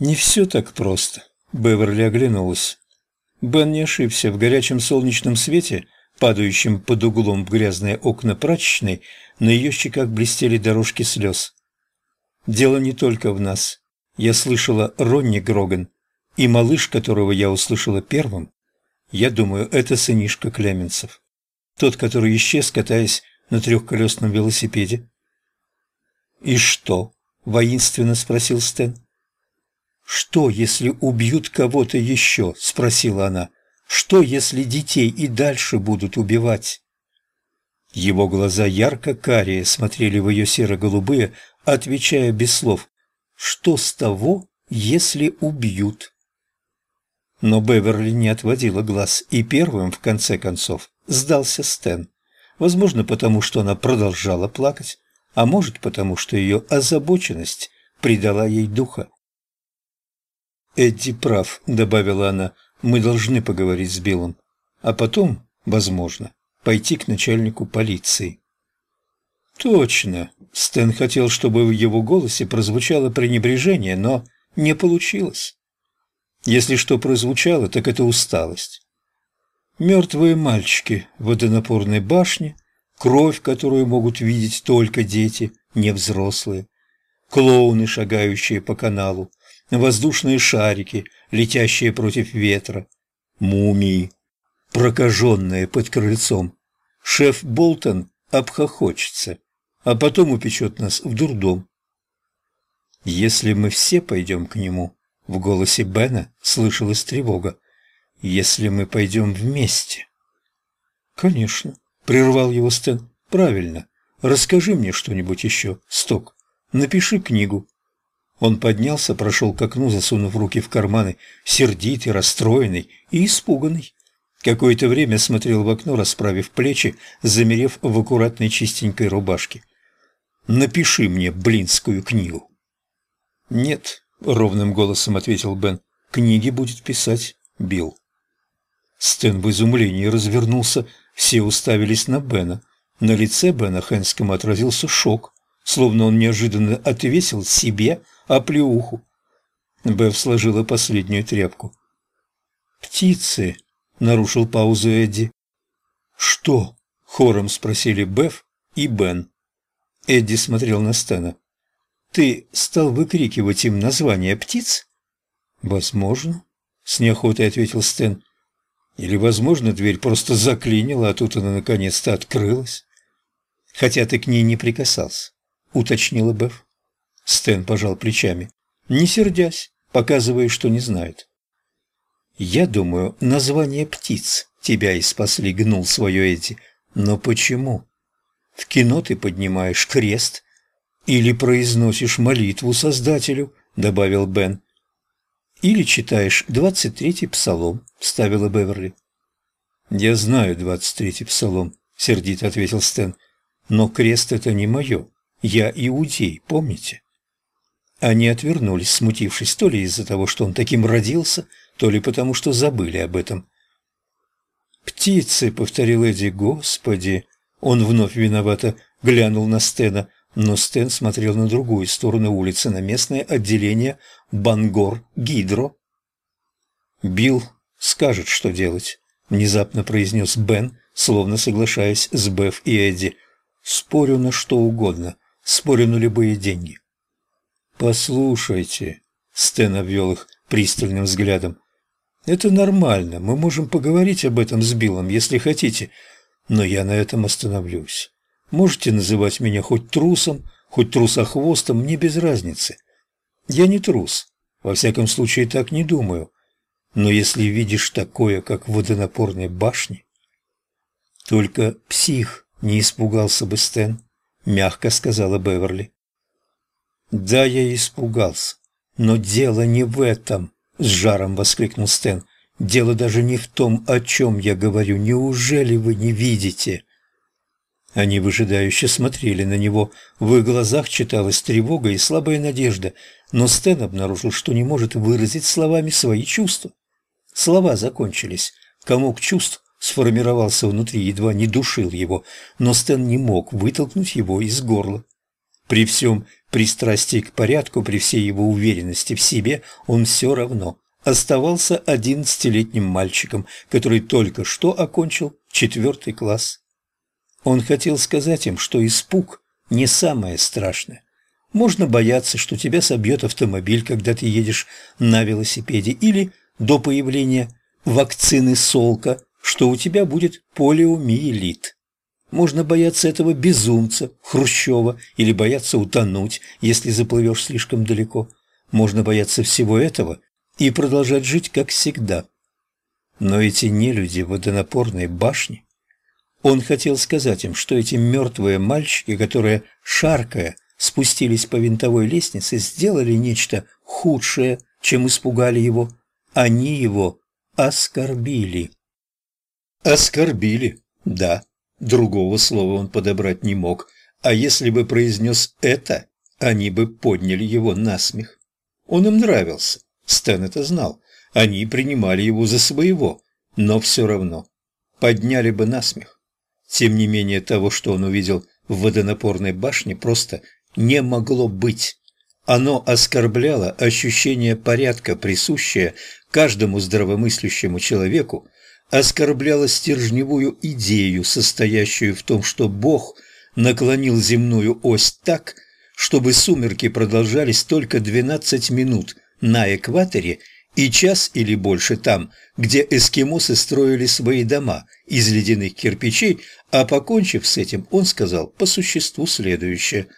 Не все так просто. Беверли оглянулась. Бен не ошибся. В горячем солнечном свете, падающем под углом в грязные окна прачечной, на ее щеках блестели дорожки слез. Дело не только в нас. Я слышала Ронни Гроган, и малыш, которого я услышала первым, я думаю, это сынишка Клеменцев. Тот, который исчез, катаясь на трехколесном велосипеде. «И что?» – воинственно спросил Стэн. «Что, если убьют кого-то еще?» – спросила она. «Что, если детей и дальше будут убивать?» Его глаза ярко-карие смотрели в ее серо-голубые, отвечая без слов. «Что с того, если убьют?» Но Беверли не отводила глаз, и первым, в конце концов, сдался Стэн. Возможно, потому что она продолжала плакать, а может, потому что ее озабоченность придала ей духа. «Эдди прав», — добавила она, — «мы должны поговорить с Биллом, а потом, возможно, пойти к начальнику полиции». «Точно!» — Стэн хотел, чтобы в его голосе прозвучало пренебрежение, но не получилось. Если что прозвучало, так это усталость. Мертвые мальчики в водонапорной башне, кровь, которую могут видеть только дети, не взрослые, клоуны, шагающие по каналу, воздушные шарики, летящие против ветра, мумии, прокаженные под крыльцом. Шеф Болтон обхохочется, а потом упечет нас в дурдом. Если мы все пойдем к нему, в голосе Бена слышалась тревога. «Если мы пойдем вместе?» «Конечно», — прервал его Стэн. «Правильно. Расскажи мне что-нибудь еще, Сток. Напиши книгу. Он поднялся, прошел к окну, засунув руки в карманы, сердитый, расстроенный и испуганный. Какое-то время смотрел в окно, расправив плечи, замерев в аккуратной чистенькой рубашке. «Напиши мне блинскую книгу». «Нет», — ровным голосом ответил Бен, — «книги будет писать Билл». Стэн в изумлении развернулся, все уставились на Бена. На лице Бена Хэнскому отразился шок, словно он неожиданно отвесил себе оплеуху. Бев сложила последнюю тряпку. «Птицы!» — нарушил паузу Эдди. «Что?» — хором спросили Бев и Бен. Эдди смотрел на Стэна. «Ты стал выкрикивать им название птиц?» «Возможно», — с неохотой ответил Стэн. «Или, возможно, дверь просто заклинила, а тут она наконец-то открылась». «Хотя ты к ней не прикасался», — уточнила Бев. Стэн пожал плечами, не сердясь, показывая, что не знает. «Я думаю, название птиц тебя и спасли», — гнул свое эти. «Но почему? В кино ты поднимаешь крест или произносишь молитву Создателю», — добавил Бен. «Или читаешь двадцать третий псалом», — вставила Беверли. «Я знаю двадцать третий псалом», — сердито ответил Стэн. «Но крест — это не мое. Я иудей, помните?» Они отвернулись, смутившись то ли из-за того, что он таким родился, то ли потому, что забыли об этом. «Птицы!» — повторил Эдди. «Господи!» Он вновь виновато глянул на Стена, но Стэн смотрел на другую сторону улицы, на местное отделение Бангор-Гидро. «Билл скажет, что делать», — внезапно произнес Бен, словно соглашаясь с Беф и Эдди. «Спорю на что угодно, спорю на любые деньги». «Послушайте», — Стэн обвел их пристальным взглядом, — «это нормально, мы можем поговорить об этом с Биллом, если хотите, но я на этом остановлюсь. Можете называть меня хоть трусом, хоть трусохвостом, мне без разницы. Я не трус, во всяком случае так не думаю, но если видишь такое, как в водонапорной башне...» «Только псих не испугался бы, Стэн», — мягко сказала Беверли. Да, я испугался. Но дело не в этом, с жаром воскликнул Стэн. Дело даже не в том, о чем я говорю. Неужели вы не видите? Они выжидающе смотрели на него. В их глазах читалась тревога и слабая надежда, но Стэн обнаружил, что не может выразить словами свои чувства. Слова закончились. Комок чувств сформировался внутри, едва не душил его, но Стэн не мог вытолкнуть его из горла. При всем пристрастии к порядку, при всей его уверенности в себе, он все равно оставался одиннадцатилетним мальчиком, который только что окончил четвертый класс. Он хотел сказать им, что испуг не самое страшное. Можно бояться, что тебя собьет автомобиль, когда ты едешь на велосипеде, или до появления вакцины Солка, что у тебя будет полиомиелит. Можно бояться этого безумца, Хрущева, или бояться утонуть, если заплывешь слишком далеко. Можно бояться всего этого и продолжать жить, как всегда. Но эти нелюди в водонапорной башне... Он хотел сказать им, что эти мертвые мальчики, которые, шаркая, спустились по винтовой лестнице, сделали нечто худшее, чем испугали его. Они его оскорбили. Оскорбили, да. Другого слова он подобрать не мог. А если бы произнес это, они бы подняли его на смех. Он им нравился. Стэн это знал. Они принимали его за своего, но все равно подняли бы на смех. Тем не менее, того, что он увидел в водонапорной башне, просто не могло быть. Оно оскорбляло ощущение порядка, присущее каждому здравомыслящему человеку, оскорбляло стержневую идею, состоящую в том, что Бог наклонил земную ось так, чтобы сумерки продолжались только 12 минут – на экваторе и час или больше там, где эскимосы строили свои дома из ледяных кирпичей, а покончив с этим, он сказал по существу следующее.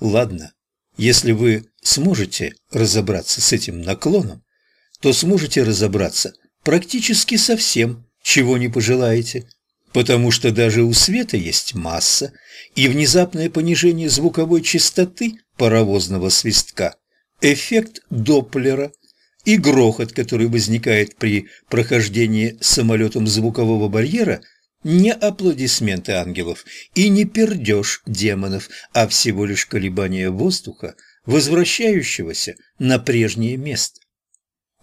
«Ладно, если вы сможете разобраться с этим наклоном, то сможете разобраться практически со всем, чего не пожелаете, потому что даже у света есть масса, и внезапное понижение звуковой частоты паровозного свистка – эффект Доплера и грохот, который возникает при прохождении самолетом звукового барьера, не аплодисменты ангелов и не пердеж демонов, а всего лишь колебание воздуха, возвращающегося на прежнее место.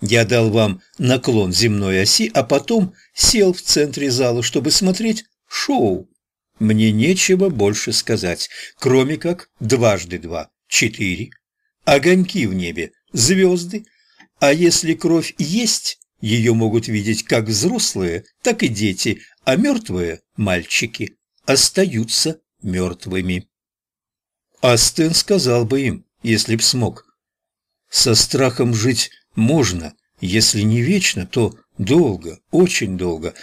Я дал вам наклон земной оси, а потом сел в центре зала, чтобы смотреть шоу. Мне нечего больше сказать, кроме как дважды два – четыре, огоньки в небе, звезды, а если кровь есть, ее могут видеть как взрослые, так и дети, а мертвые мальчики остаются мертвыми. Астен сказал бы им, если б смог. Со страхом жить можно, если не вечно, то долго, очень долго,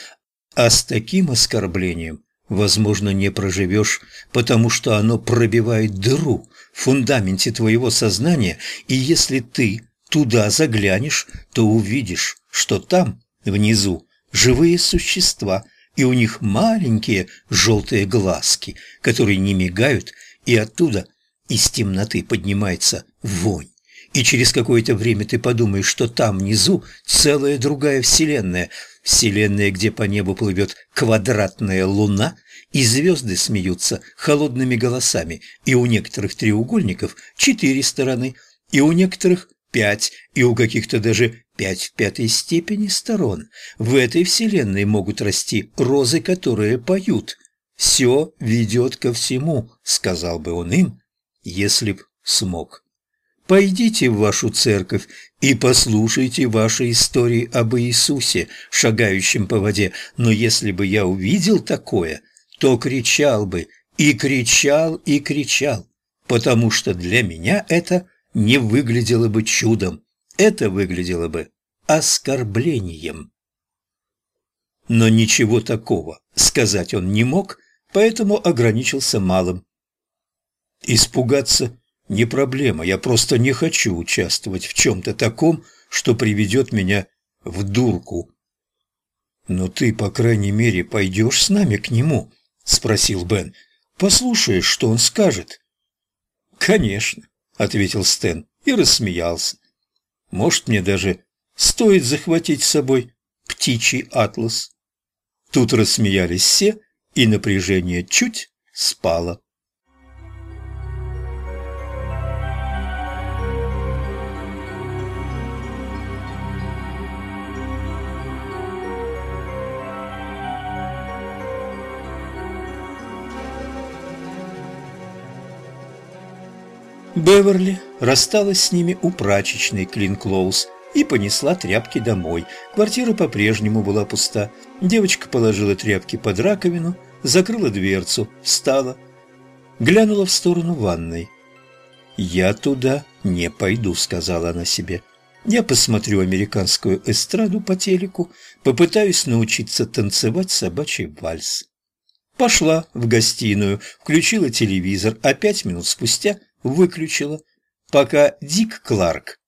а с таким оскорблением, возможно, не проживешь, потому что оно пробивает дыру в фундаменте твоего сознания, и если ты туда заглянешь, то увидишь, что там, внизу, живые существа, и у них маленькие желтые глазки, которые не мигают, и оттуда из темноты поднимается вонь. И через какое-то время ты подумаешь, что там внизу целая другая вселенная, вселенная, где по небу плывет квадратная луна, и звезды смеются холодными голосами, и у некоторых треугольников четыре стороны, и у некоторых пять, и у каких-то даже пять в пятой степени сторон. В этой вселенной могут расти розы, которые поют. «Все ведет ко всему», — сказал бы он им, если б смог. Пойдите в вашу церковь и послушайте ваши истории об Иисусе, шагающем по воде, но если бы я увидел такое, то кричал бы, и кричал, и кричал, потому что для меня это не выглядело бы чудом, это выглядело бы оскорблением. Но ничего такого сказать он не мог, поэтому ограничился малым. Испугаться не проблема, я просто не хочу участвовать в чем-то таком, что приведет меня в дурку. Но ты, по крайней мере, пойдешь с нами к нему, — спросил Бен. «Послушаешь, что он скажет?» «Конечно», — ответил Стэн и рассмеялся. «Может, мне даже стоит захватить с собой птичий атлас?» Тут рассмеялись все, и напряжение чуть спало. Беверли рассталась с ними у прачечной Клин Клоус и понесла тряпки домой. Квартира по-прежнему была пуста. Девочка положила тряпки под раковину, закрыла дверцу, встала, глянула в сторону ванной. «Я туда не пойду», — сказала она себе. «Я посмотрю американскую эстраду по телеку, попытаюсь научиться танцевать собачий вальс». Пошла в гостиную, включила телевизор, а пять минут спустя выключила, пока Дик Кларк.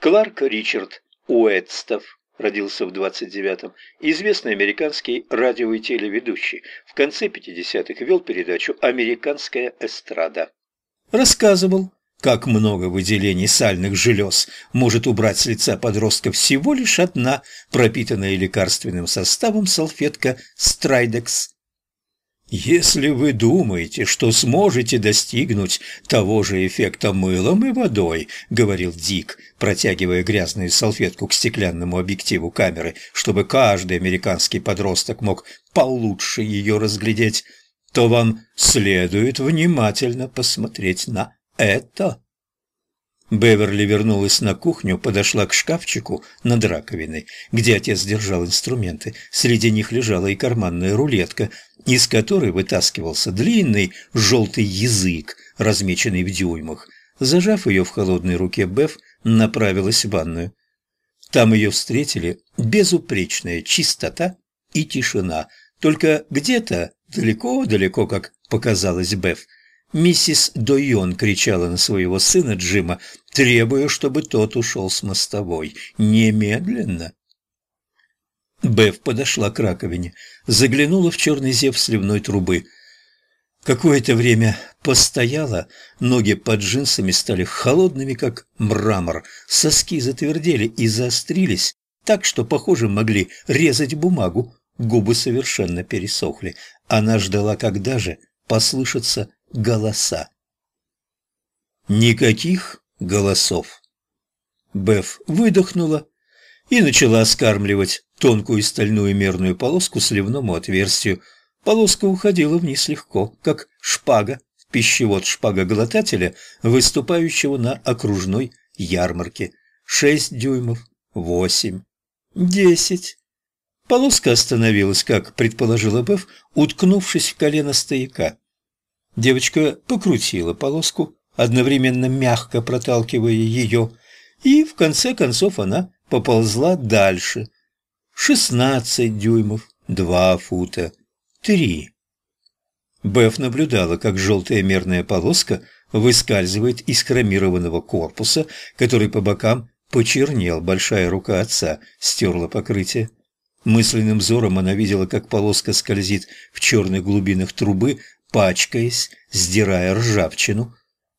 Кларк Ричард Уэдстов родился в 29-м, известный американский радио- и телеведущий. В конце 50-х вел передачу «Американская эстрада». Рассказывал, как много выделений сальных желез может убрать с лица подростка всего лишь одна пропитанная лекарственным составом салфетка «Страйдекс». Если вы думаете, что сможете достигнуть того же эффекта мылом и водой, говорил Дик, протягивая грязную салфетку к стеклянному объективу камеры, чтобы каждый американский подросток мог получше ее разглядеть, то вам следует внимательно посмотреть на это. Беверли вернулась на кухню, подошла к шкафчику над раковиной, где отец держал инструменты. Среди них лежала и карманная рулетка, из которой вытаскивался длинный желтый язык, размеченный в дюймах. Зажав ее в холодной руке, Беф направилась в ванную. Там ее встретили безупречная чистота и тишина. Только где-то, далеко-далеко, как показалось Беф, Миссис Дойон кричала на своего сына Джима, требуя, чтобы тот ушел с мостовой. Немедленно. Беф подошла к раковине, заглянула в черный зев сливной трубы. Какое-то время постояла, ноги под джинсами стали холодными, как мрамор, соски затвердели и заострились, так что, похоже, могли резать бумагу, губы совершенно пересохли. Она ждала, когда же послышится голоса. Никаких голосов. Беф выдохнула и начала скармливать тонкую стальную мерную полоску сливному отверстию. Полоска уходила вниз легко, как шпага в пищевод шпагоглотателя, выступающего на окружной ярмарке. Шесть дюймов, восемь, десять. Полоска остановилась, как предположила Беф, уткнувшись в колено стояка. Девочка покрутила полоску, одновременно мягко проталкивая ее, и в конце концов она поползла дальше. Шестнадцать дюймов, два фута, три. Беф наблюдала, как желтая мерная полоска выскальзывает из хромированного корпуса, который по бокам почернел, большая рука отца стерла покрытие. Мысленным взором она видела, как полоска скользит в черных глубинах трубы, пачкаясь, сдирая ржавчину,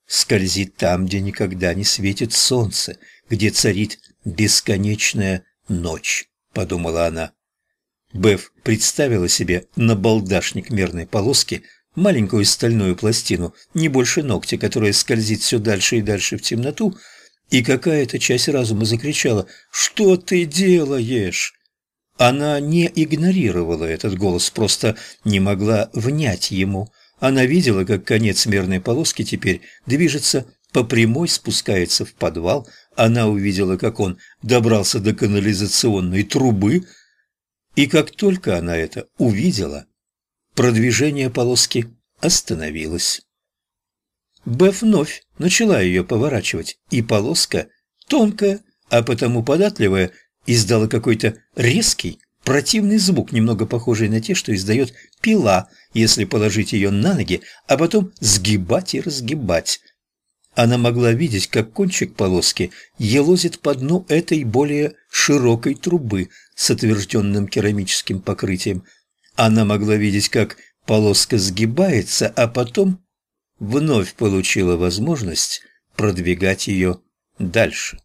скользит там, где никогда не светит солнце, где царит бесконечная ночь, подумала она. Беф представила себе на балдашник мерной полоски маленькую стальную пластину, не больше ногтя, которая скользит все дальше и дальше в темноту, и какая-то часть разума закричала «Что ты делаешь?» Она не игнорировала этот голос, просто не могла внять ему – она видела, как конец мерной полоски теперь движется по прямой, спускается в подвал. Она увидела, как он добрался до канализационной трубы. И как только она это увидела, продвижение полоски остановилось. Беф вновь начала ее поворачивать, и полоска, тонкая, а потому податливая, издала какой-то резкий, Противный звук, немного похожий на те, что издает пила, если положить ее на ноги, а потом сгибать и разгибать. Она могла видеть, как кончик полоски елозит по дну этой более широкой трубы с отвержденным керамическим покрытием. Она могла видеть, как полоска сгибается, а потом вновь получила возможность продвигать ее дальше.